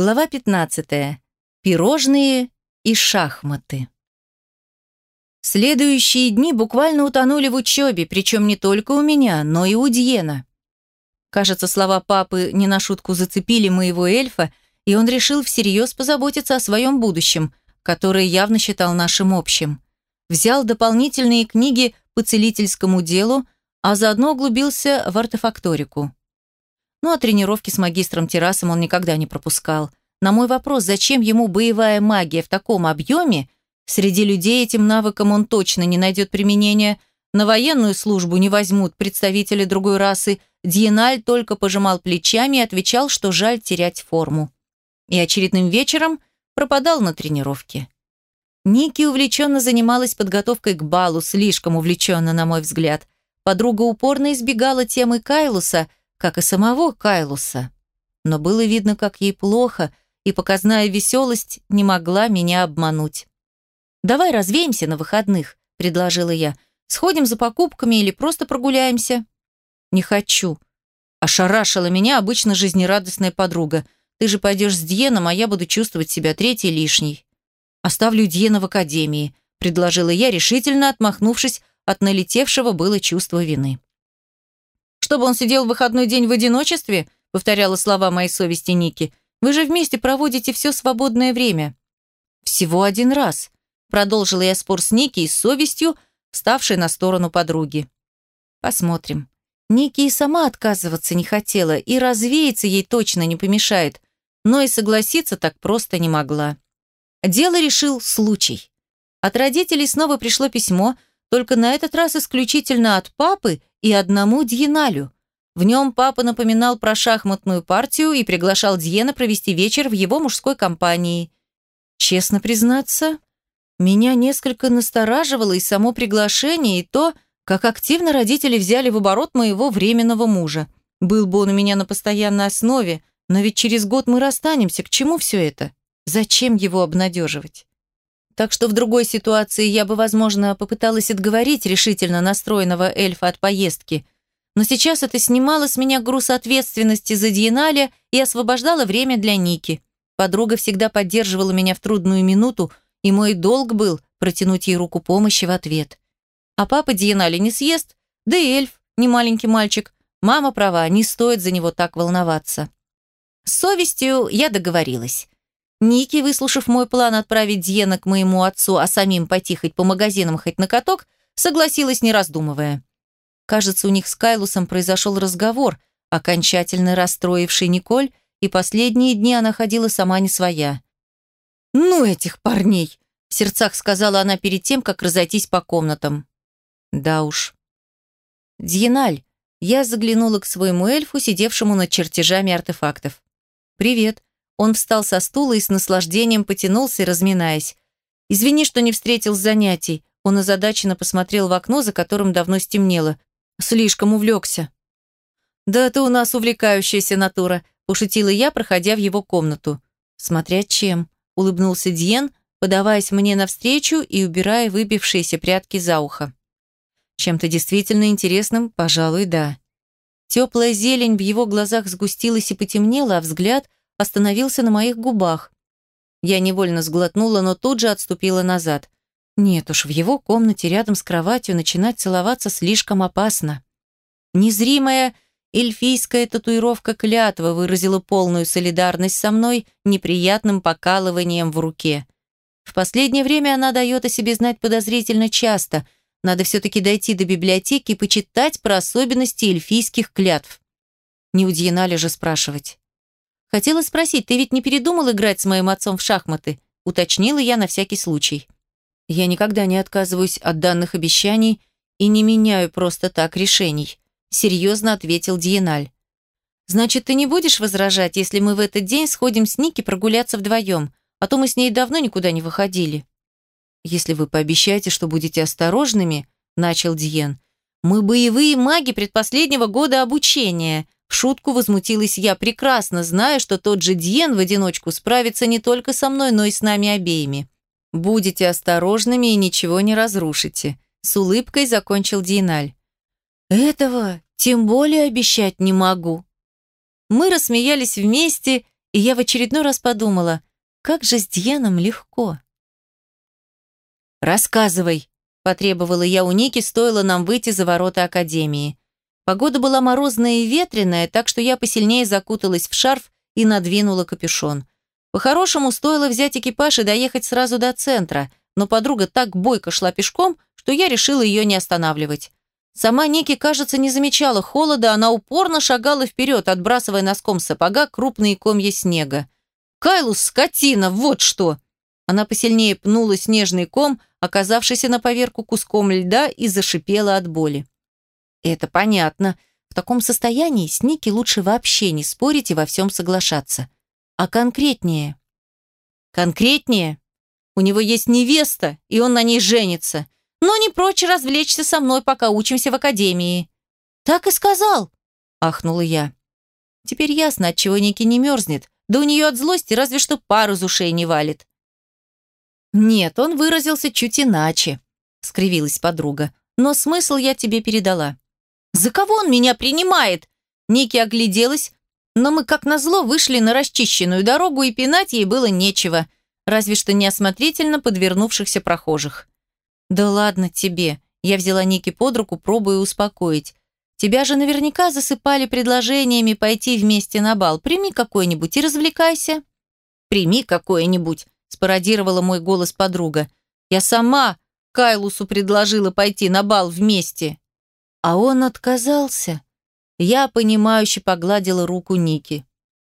Глава 15. Пирожные и шахматы. Следующие дни буквально утонули в учебе, причем не только у меня, но и у Дьена. Кажется, слова папы не на шутку зацепили моего эльфа, и он решил всерьез позаботиться о своем будущем, которое явно считал нашим общим. Взял дополнительные книги по целительскому делу, а заодно углубился в артефакторику. Ну а тренировки с магистром Террасом он никогда не пропускал. На мой вопрос, зачем ему боевая магия в таком объеме, среди людей этим навыком он точно не найдет применения, на военную службу не возьмут представители другой расы, Диеналь только пожимал плечами и отвечал, что жаль терять форму. И очередным вечером пропадал на тренировке. Ники увлеченно занималась подготовкой к балу, слишком увлеченно, на мой взгляд. Подруга упорно избегала темы Кайлуса – как и самого Кайлуса. Но было видно, как ей плохо, и показная веселость не могла меня обмануть. «Давай развеемся на выходных», — предложила я. «Сходим за покупками или просто прогуляемся?» «Не хочу», — ошарашила меня обычно жизнерадостная подруга. «Ты же пойдешь с Диеном, а я буду чувствовать себя третьей лишней». «Оставлю Диена в академии», — предложила я, решительно отмахнувшись от налетевшего было чувства вины. Чтобы он сидел в выходной день в одиночестве, повторяла слова моей совести Ники. Вы же вместе проводите все свободное время. Всего один раз. Продолжила я спор с Ники и с совестью, ставшей на сторону подруги. Посмотрим. Ники и сама отказываться не хотела, и развеяться ей точно не помешает, но и согласиться так просто не могла. Дело решил случай. От родителей снова пришло письмо, только на этот раз исключительно от папы и одному Дьеналю. В нем папа напоминал про шахматную партию и приглашал Дьена провести вечер в его мужской компании. Честно признаться, меня несколько настораживало и само приглашение, и то, как активно родители взяли в оборот моего временного мужа. Был бы он у меня на постоянной основе, но ведь через год мы расстанемся. К чему все это? Зачем его обнадеживать? Так что в другой ситуации я бы, возможно, попыталась отговорить решительно настроенного эльфа от поездки. Но сейчас это снимало с меня груз ответственности за Диеналя и освобождало время для Ники. Подруга всегда поддерживала меня в трудную минуту, и мой долг был протянуть ей руку помощи в ответ. А папа Диеналя не съест, да и эльф, не маленький мальчик. Мама права, не стоит за него так волноваться. С совестью я договорилась. Ники, выслушав мой план отправить Дьена к моему отцу, а самим потихать по магазинам хоть на каток, согласилась, не раздумывая. Кажется, у них с Кайлусом произошел разговор, окончательно расстроивший Николь, и последние дни она ходила сама не своя. «Ну, этих парней!» – в сердцах сказала она перед тем, как разойтись по комнатам. «Да уж». «Дьеналь», я заглянула к своему эльфу, сидевшему над чертежами артефактов. «Привет», он встал со стула и с наслаждением потянулся, разминаясь. «Извини, что не встретил занятий». Он озадаченно посмотрел в окно, за которым давно стемнело. «Слишком увлекся». «Да ты у нас увлекающаяся натура», – пошутила я, проходя в его комнату. «Смотря чем», – улыбнулся Диен, подаваясь мне навстречу и убирая выбившиеся прятки за ухо. Чем-то действительно интересным, пожалуй, да. Теплая зелень в его глазах сгустилась и потемнела, а взгляд остановился на моих губах. Я невольно сглотнула, но тут же отступила назад. Нет уж, в его комнате рядом с кроватью начинать целоваться слишком опасно. Незримая эльфийская татуировка клятва выразила полную солидарность со мной неприятным покалыванием в руке. В последнее время она дает о себе знать подозрительно часто. Надо все-таки дойти до библиотеки и почитать про особенности эльфийских клятв. Не у Дьеналя же спрашивать. «Хотела спросить, ты ведь не передумал играть с моим отцом в шахматы?» Уточнила я на всякий случай. Я никогда не отказываюсь от данных обещаний и не меняю просто так решений, серьезно ответил Диеналь. Значит, ты не будешь возражать, если мы в этот день сходим с Ники прогуляться вдвоем, а то мы с ней давно никуда не выходили. Если вы пообещаете, что будете осторожными, начал Диен. Мы боевые маги предпоследнего года обучения, шутку возмутилась я, прекрасно зная, что тот же Диен в одиночку справится не только со мной, но и с нами обеими. «Будете осторожными и ничего не разрушите», — с улыбкой закончил Диеналь. «Этого тем более обещать не могу». Мы рассмеялись вместе И я в очередной раз подумала, как же с Дьеном легко. «Рассказывай», – потребовала я у Ники, стоило нам выйти за ворота Академии. Погода была морозная и ветреная, так что я посильнее закуталась в шарф и надвинула капюшон. По-хорошему, стоило взять экипаж и доехать сразу до центра, но подруга так бойко шла пешком, что я решила ее не останавливать. Сама Ники, кажется, не замечала холода, она упорно шагала вперед, отбрасывая носком сапога крупные комья снега. «Кайлус, скотина, вот что!» Она посильнее пнула снежный ком, оказавшийся на поверку куском льда, и зашипела от боли. «Это понятно. В таком состоянии с Ники лучше вообще не спорить и во всем соглашаться. А конкретнее?» «Конкретнее? У него есть невеста, и он на ней женится. Но не прочь развлечься со мной, пока учимся в академии». «Так и сказал», — ахнула я. Теперь ясно, отчего Ники не мерзнет, да у нее от злости разве что пар из ушей не валит. «Нет, он выразился чуть иначе», — скривилась подруга. «Но смысл я тебе передала». «За кого он меня принимает?» Ники огляделась, но мы, как назло, вышли на расчищенную дорогу, и пинать ей было нечего, разве что неосмотрительно подвернувшихся прохожих. «Да ладно тебе», — я взяла Ники под руку, пробуя успокоить. «Тебя же наверняка засыпали предложениями пойти вместе на бал. Прими какой-нибудь и развлекайся». «Прими какое-нибудь», — спародировала мой голос подруга. «Я сама Кайлусу предложила пойти на бал вместе». А он отказался. Я, понимающе погладила руку Ники.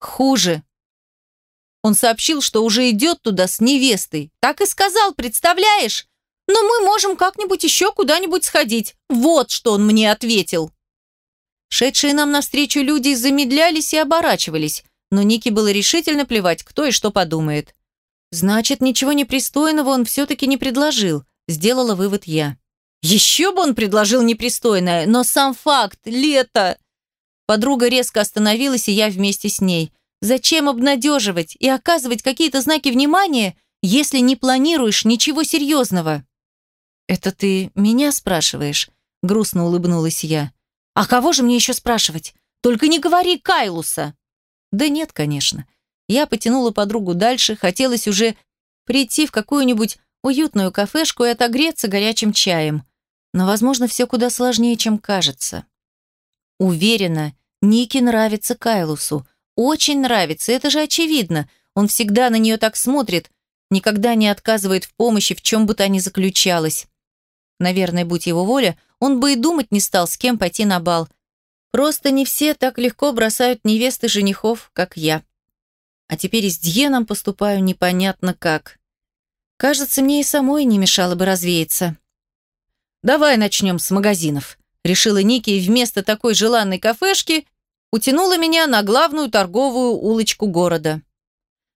Хуже. Он сообщил, что уже идет туда с невестой. Так и сказал, представляешь? Но мы можем как-нибудь еще куда-нибудь сходить. Вот что он мне ответил. Шедшие нам навстречу люди замедлялись и оборачивались, но Нике было решительно плевать, кто и что подумает. Значит, ничего непристойного он все-таки не предложил, сделала вывод я. Еще бы он предложил непристойное, но сам факт, лето. Подруга резко остановилась, и я вместе с ней. Зачем обнадеживать и оказывать какие-то знаки внимания, если не планируешь ничего серьезного? «Это ты меня спрашиваешь?» – грустно улыбнулась я. «А кого же мне еще спрашивать? Только не говори Кайлуса!» «Да нет, конечно». Я потянула подругу дальше, хотелось уже прийти в какую-нибудь уютную кафешку и отогреться горячим чаем. Но, возможно, все куда сложнее, чем кажется. Уверена, Ники нравится Кайлусу. Очень нравится, это же очевидно. Он всегда на нее так смотрит, никогда не отказывает в помощи, в чем бы то ни заключалось. Наверное, будь его воля, он бы и думать не стал, с кем пойти на бал. Просто не все так легко бросают невесты женихов, как я. А теперь и с Дьеном поступаю непонятно как. Кажется, мне и самой не мешало бы развеяться. «Давай начнем с магазинов», — решила Ники, и вместо такой желанной кафешки утянула меня на главную торговую улочку города.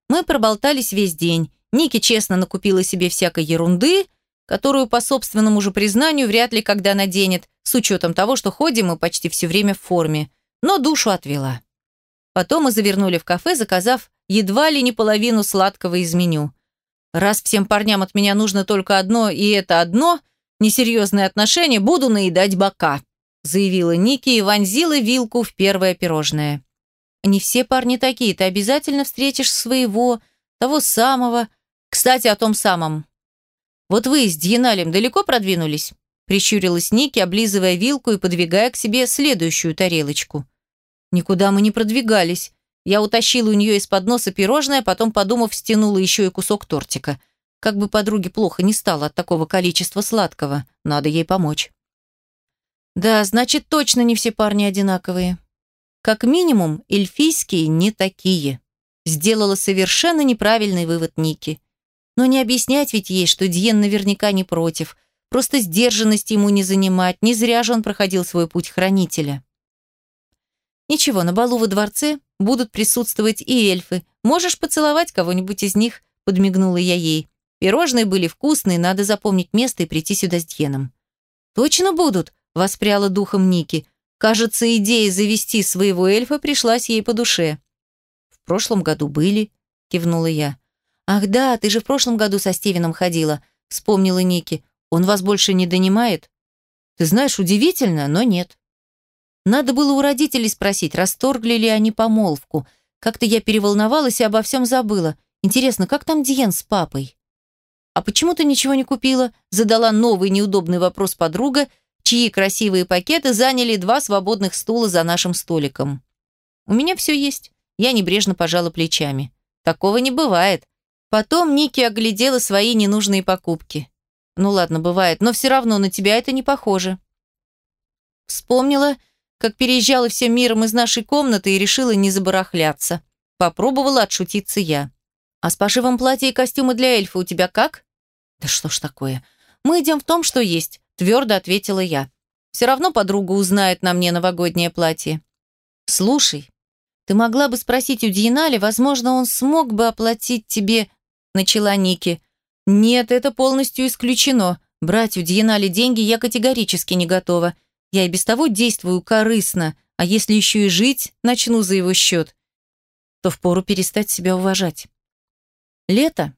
Мы проболтались весь день. Ники честно накупила себе всякой ерунды, которую, по собственному же признанию, вряд ли когда наденет, с учетом того, что ходим мы почти все время в форме, но душу отвела. Потом мы завернули в кафе, заказав едва ли не половину сладкого из меню. Раз всем парням от меня нужно только одно, и это одно – несерьезные отношения, буду наедать бока, заявила Ники и вонзила вилку в первое пирожное. Не все парни такие, ты обязательно встретишь своего, того самого. Кстати, о том самом. Вот вы с Дьеналем далеко продвинулись? Прищурилась Ники, облизывая вилку и подвигая к себе следующую тарелочку. Никуда мы не продвигались. Я утащила у нее из-под носа пирожное, потом, подумав, стянула еще и кусок тортика. Как бы подруге плохо не стало от такого количества сладкого, надо ей помочь. Да, значит, точно не все парни одинаковые. Как минимум, эльфийские не такие. Сделала совершенно неправильный вывод Ники. Но не объяснять ведь ей, что Диен наверняка не против. Просто сдержанность ему не занимать, не зря же он проходил свой путь хранителя. Ничего, на балу во дворце будут присутствовать и эльфы. Можешь поцеловать кого-нибудь из них?» – подмигнула я ей. «Пирожные были вкусные, надо запомнить место и прийти сюда с Дьеном». «Точно будут?» – воспряла духом Ники. Кажется, идея завести своего эльфа пришлась ей по душе. «В прошлом году были», – кивнула я. «Ах да, ты же в прошлом году со Стивеном ходила», – вспомнила Ники. «Он вас больше не донимает?» «Ты знаешь, удивительно, но нет». Надо было у родителей спросить, расторгли ли они помолвку. Как-то я переволновалась и обо всем забыла. Интересно, как там Диен с папой? «А почему ты ничего не купила?» Задала новый неудобный вопрос подруга, чьи красивые пакеты заняли два свободных стула за нашим столиком. «У меня все есть». Я небрежно пожала плечами. «Такого не бывает». Потом Ники оглядела свои ненужные покупки. «Ну ладно, бывает, но все равно на тебя это не похоже». Вспомнила, как переезжала всем миром из нашей комнаты и решила не забарахляться. Попробовала отшутиться я. «А с пошивом платья и костюма для эльфа у тебя как?» «Да что ж такое? Мы идем в том, что есть», – твердо ответила я. «Все равно подруга узнает на мне новогоднее платье». «Слушай, ты могла бы спросить у Диенали, возможно, он смог бы оплатить тебе...» – начала Ники. «Нет, это полностью исключено. Брать у Диенали деньги я категорически не готова. Я и без того действую корыстно, а если еще и жить начну за его счет, то впору перестать себя уважать. Лето.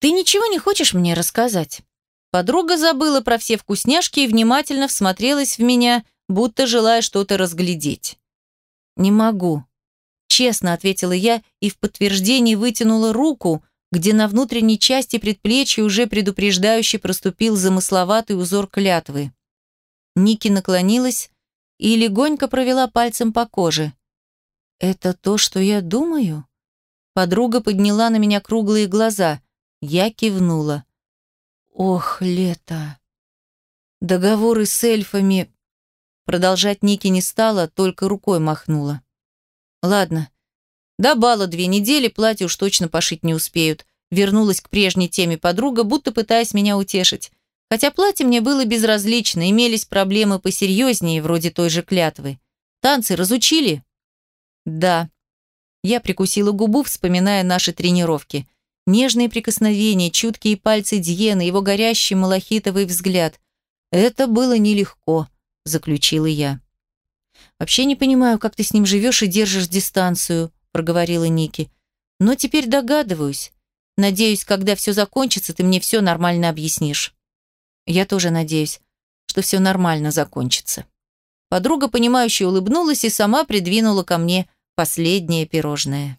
Ты ничего не хочешь мне рассказать? Подруга забыла про все вкусняшки и внимательно всмотрелась в меня, будто желая что-то разглядеть. «Не могу», — честно ответила я и в подтверждении вытянула руку, где на внутренней части предплечья уже предупреждающе проступил замысловатый узор клятвы. Ники наклонилась и легонько провела пальцем по коже. «Это то, что я думаю?» Подруга подняла на меня круглые глаза. Я кивнула. «Ох, лето!» Договоры с эльфами... Продолжать Ники не стала, только рукой махнула. «Ладно. До бала две недели, платье уж точно пошить не успеют». Вернулась к прежней теме подруга, будто пытаясь меня утешить. Хотя платье мне было безразлично, имелись проблемы посерьезнее, вроде той же клятвы. Танцы разучили? Да. Я прикусила губу, вспоминая наши тренировки. Нежные прикосновения, чуткие пальцы Дьена, его горящий малахитовый взгляд. Это было нелегко, заключила я. Вообще не понимаю, как ты с ним живешь и держишь дистанцию, проговорила Ники. Но теперь догадываюсь. Надеюсь, когда все закончится, ты мне все нормально объяснишь. Я тоже надеюсь, что все нормально закончится. Подруга, понимающе улыбнулась и сама придвинула ко мне последнее пирожное.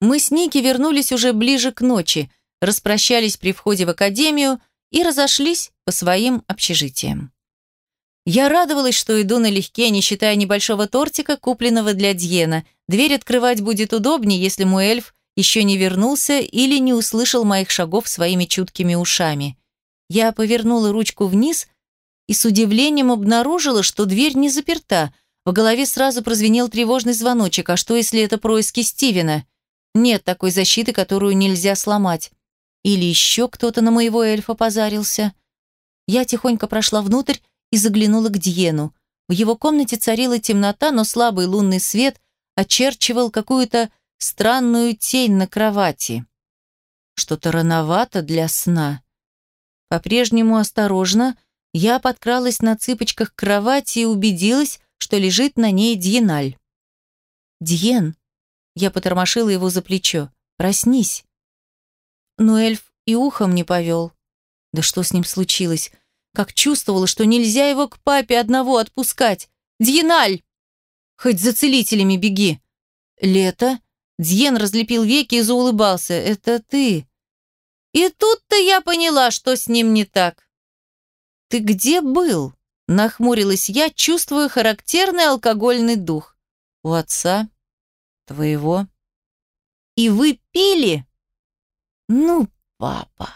Мы с Ники вернулись уже ближе к ночи, распрощались при входе в академию и разошлись по своим общежитиям. Я радовалась, что иду налегке, не считая небольшого тортика, купленного для Дьена. Дверь открывать будет удобнее, если мой эльф еще не вернулся или не услышал моих шагов своими чуткими ушами. Я повернула ручку вниз и с удивлением обнаружила, что дверь не заперта. В голове сразу прозвенел тревожный звоночек. А что, если это происки Стивена? Нет такой защиты, которую нельзя сломать. Или еще кто-то на моего эльфа позарился. Я тихонько прошла внутрь и заглянула к Диену. В его комнате царила темнота, но слабый лунный свет очерчивал какую-то странную тень на кровати. Что-то рановато для сна. По-прежнему осторожно, я подкралась на цыпочках к кровати и убедилась, что лежит на ней Дьеналь. «Дьен!» Я потормошила его за плечо. «Проснись!» Но эльф и ухом не повел. Да что с ним случилось? Как чувствовала, что нельзя его к папе одного отпускать. «Дьеналь!» «Хоть за целителями беги!» «Лето?» Дьен разлепил веки и заулыбался. «Это ты?» И тут-то я поняла, что с ним не так. «Ты где был?» – нахмурилась я, чувствуя характерный алкогольный дух. «У отца? Твоего?» «И вы пили?» «Ну, папа...»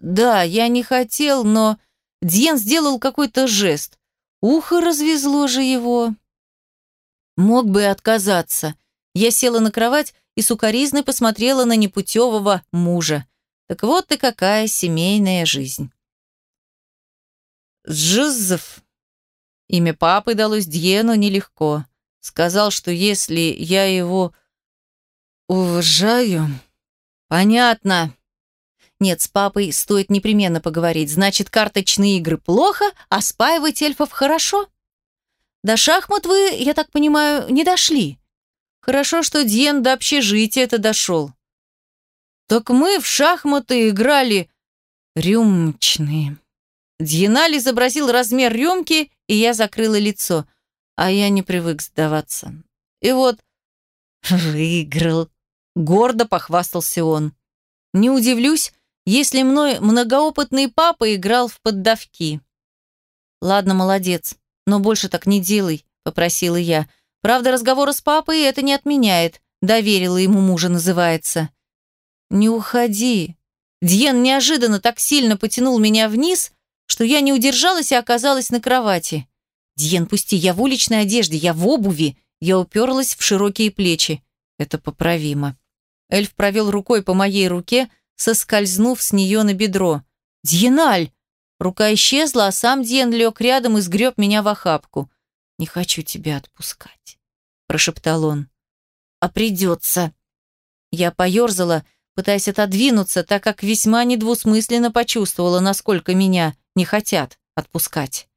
«Да, я не хотел, но...» Дьен сделал какой-то жест. Ухо развезло же его. Мог бы отказаться. Я села на кровать и сукоризной посмотрела на непутевого мужа. Так вот и какая семейная жизнь. Джозеф. Имя папы далось Дьену нелегко. Сказал, что если я его уважаю... Понятно. Нет, с папой стоит непременно поговорить. Значит, карточные игры плохо, а спаивать эльфов хорошо? До шахмат вы, я так понимаю, не дошли. Хорошо, что Дьен до общежития это дошел. Так мы в шахматы играли рюмочные. Дьеналь изобразил размер рюмки, и я закрыла лицо. А я не привык сдаваться. И вот «Выиграл!» — гордо похвастался он. «Не удивлюсь, если мной многоопытный папа играл в поддавки». «Ладно, молодец, но больше так не делай», — попросила я. «Правда, разговора с папой это не отменяет. Доверила ему мужа, называется». «Не уходи». Дьен неожиданно так сильно потянул меня вниз, что я не удержалась и оказалась на кровати. «Дьен, пусти, я в уличной одежде, я в обуви!» Я уперлась в широкие плечи. Это поправимо. Эльф провел рукой по моей руке, соскользнув с нее на бедро. «Дьеналь!» Рука исчезла, а сам Дьен лег рядом и сгреб меня в охапку. «Не хочу тебя отпускать», – прошептал он. «А придется». Я поерзала, пытаясь отодвинуться, так как весьма недвусмысленно почувствовала, насколько меня не хотят отпускать.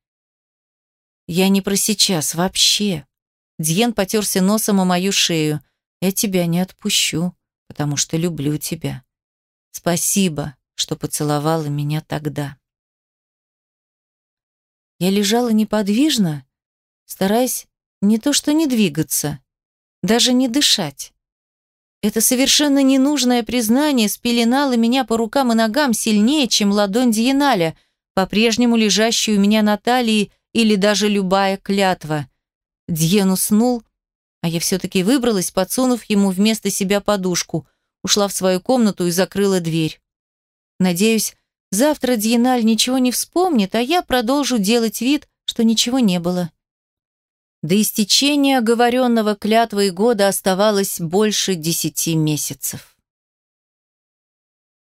«Я не про сейчас, вообще». Дьен потерся носом о мою шею. «Я тебя не отпущу, потому что люблю тебя. Спасибо, что поцеловала меня тогда». Я лежала неподвижно, стараясь не то что не двигаться, даже не дышать. Это совершенно ненужное признание спеленало меня по рукам и ногам сильнее, чем ладонь Диеналя, по-прежнему лежащую у меня на талии или даже любая клятва. Дьен уснул, а я все-таки выбралась, подсунув ему вместо себя подушку, ушла в свою комнату и закрыла дверь. Надеюсь, Завтра Дьеналь ничего не вспомнит, а я продолжу делать вид, что ничего не было. До истечения оговоренного клятвы и года оставалось больше десяти месяцев.